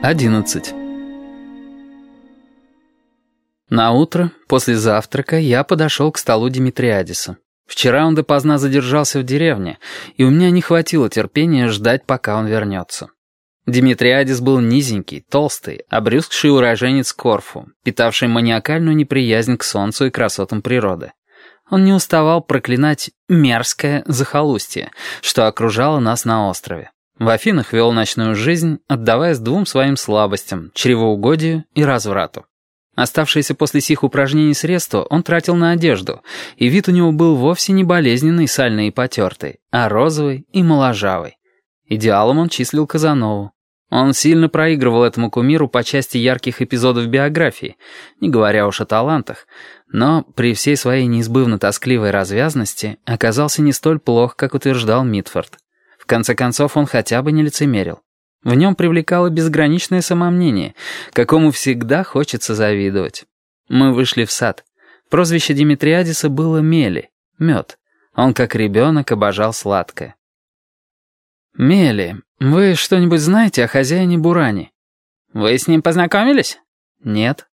11. На утро, после завтрака, я подошел к столу Димитриадиса. Вчера он допоздна задержался в деревне, и у меня не хватило терпения ждать, пока он вернется. Димитриадис был низенький, толстый, обрюзгший уроженец Корфу, питавший маниакальную неприязнь к солнцу и красотам природы. Он не уставал проклинать мерзкое захолустье, что окружало нас на острове. В Афинах вел ночную жизнь, отдаваясь двум своим слабостям — чревоугодию и разврату. Оставшиеся после сих упражнений средства он тратил на одежду, и вид у него был вовсе не болезненный, сальный и потертый, а розовый и моложавый. Идеалом он числил Казанову. Он сильно проигрывал этому кумиру по части ярких эпизодов биографии, не говоря уж о талантах, но при всей своей неизбывно тоскливой развязности оказался не столь плох, как утверждал Митфорд конце концов, он хотя бы не лицемерил. В нем привлекало безграничное самомнение, какому всегда хочется завидовать. Мы вышли в сад. Прозвище Димитриадиса было Мели, мед. Он, как ребенок, обожал сладкое. «Мели, вы что-нибудь знаете о хозяине Бурани?» «Вы с ним познакомились?» «Нет».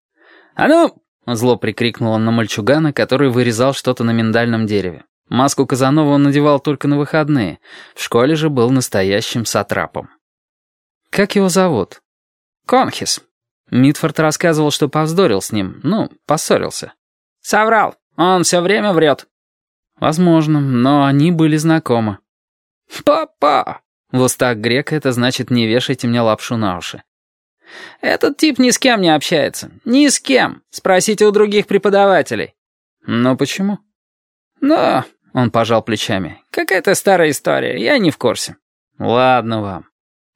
«А ну!» — зло прикрикнул он на мальчугана, который вырезал что-то на миндальном дереве. Маску Казанова он надевал только на выходные. В школе же был настоящим сатрапом. «Как его зовут?» «Конхис». Митфорд рассказывал, что повздорил с ним. Ну, поссорился. «Соврал. Он все время врет». «Возможно, но они были знакомы». «Папа!» В грека это значит «не вешайте мне лапшу на уши». «Этот тип ни с кем не общается. Ни с кем. Спросите у других преподавателей». «Но почему?» «Ну, он пожал плечами. «Какая-то старая история, я не в курсе». «Ладно вам».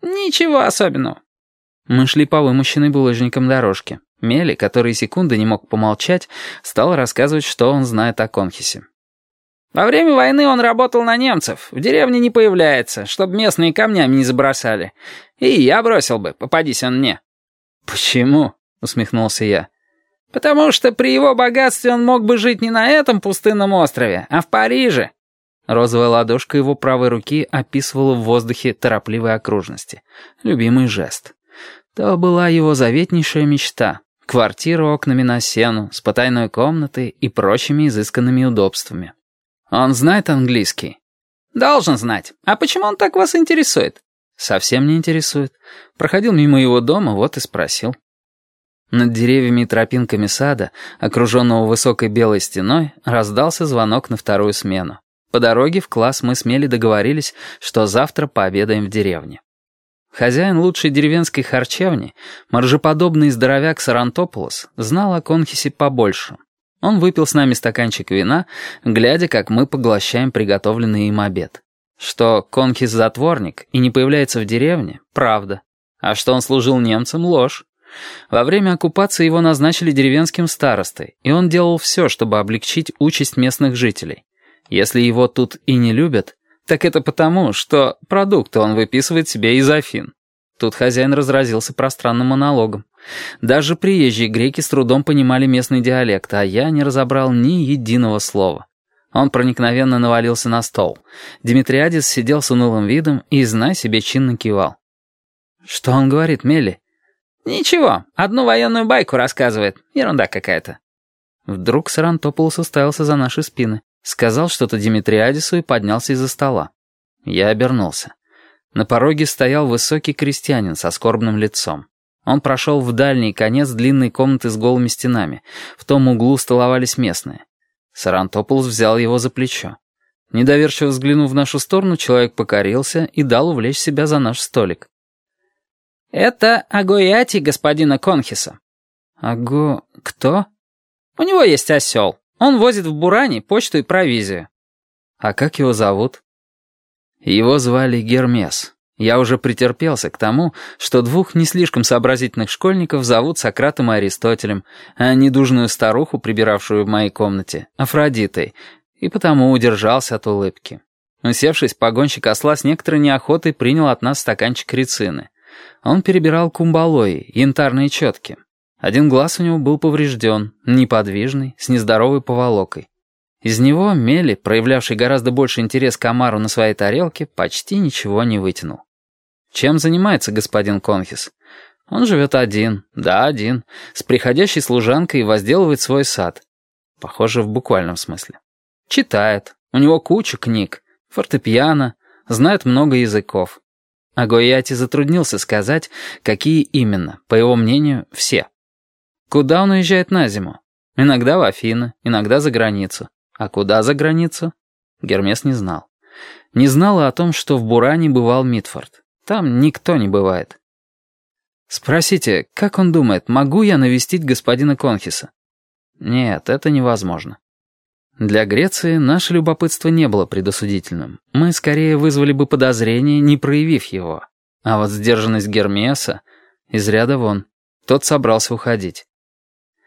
«Ничего особенного». Мы шли по вымощенной булыжником дорожке. Мели, который секунды не мог помолчать, стал рассказывать, что он знает о Конхисе. Во время войны он работал на немцев. В деревне не появляется, чтобы местные камнями не забросали. И я бросил бы, попадись он мне». «Почему?» — усмехнулся я. Потому что при его богатстве он мог бы жить не на этом пустынном острове, а в Париже». Розовая ладошка его правой руки описывала в воздухе торопливые окружности. Любимый жест. То была его заветнейшая мечта. Квартира окнами на сену, с потайной комнатой и прочими изысканными удобствами. Он знает английский? Должен знать. А почему он так вас интересует? Совсем не интересует. Проходил мимо его дома, вот и спросил. Над деревьями и тропинками сада, окруженного высокой белой стеной, раздался звонок на вторую смену. По дороге в класс мы смели договорились, что завтра пообедаем в деревне. Хозяин лучшей деревенской харчевни, моржеподобный здоровяк Сарантополос, знал о Конхисе побольше. Он выпил с нами стаканчик вина, глядя, как мы поглощаем приготовленный им обед. Что Конхис затворник и не появляется в деревне — правда. А что он служил немцам — ложь. Во время оккупации его назначили деревенским старостой, и он делал все, чтобы облегчить участь местных жителей. Если его тут и не любят, так это потому, что продукты он выписывает себе из Афин. Тут хозяин разразился пространным монологом. Даже приезжие греки с трудом понимали местный диалект, а я не разобрал ни единого слова. Он проникновенно навалился на стол. Димитриадис сидел с унылым видом и, знай себе, чинно кивал. «Что он говорит, Мелли?» «Ничего, одну военную байку рассказывает. Ерунда какая-то». Вдруг Сарантополос уставился за наши спины, сказал что-то Димитриадису и поднялся из-за стола. Я обернулся. На пороге стоял высокий крестьянин со скорбным лицом. Он прошел в дальний конец длинной комнаты с голыми стенами. В том углу столовались местные. Сарантополос взял его за плечо. Недоверчиво взглянув в нашу сторону, человек покорился и дал увлечь себя за наш столик. «Это Агояти господина Конхиса». «Аго... кто?» «У него есть осел. Он возит в Буране почту и провизию». «А как его зовут?» Его звали Гермес. Я уже претерпелся к тому, что двух не слишком сообразительных школьников зовут Сократом и Аристотелем, а недужную старуху, прибиравшую в моей комнате, Афродитой, и потому удержался от улыбки. Усевшись, погонщик осла с некоторой неохотой принял от нас стаканчик рецины. Он перебирал кумбалои, янтарные четки. Один глаз у него был поврежден, неподвижный, с нездоровой поволокой. Из него Мели, проявлявший гораздо больше интерес к омару на своей тарелке, почти ничего не вытянул. Чем занимается господин Конхис? Он живет один, да, один, с приходящей служанкой и возделывает свой сад. Похоже, в буквальном смысле. Читает, у него куча книг, фортепиано, знает много языков. А Гойяти затруднился сказать, какие именно, по его мнению, все. Куда он уезжает на зиму? Иногда в Афины, иногда за границу. А куда за границу? Гермес не знал. Не знала о том, что в Буране бывал Митфорд. Там никто не бывает. Спросите, как он думает, могу я навестить господина Конхиса? Нет, это невозможно. Для Греции наше любопытство не было предосудительным. Мы скорее вызвали бы подозрение, не проявив его. А вот сдержанность Гермеса из ряда вон. Тот собрался уходить.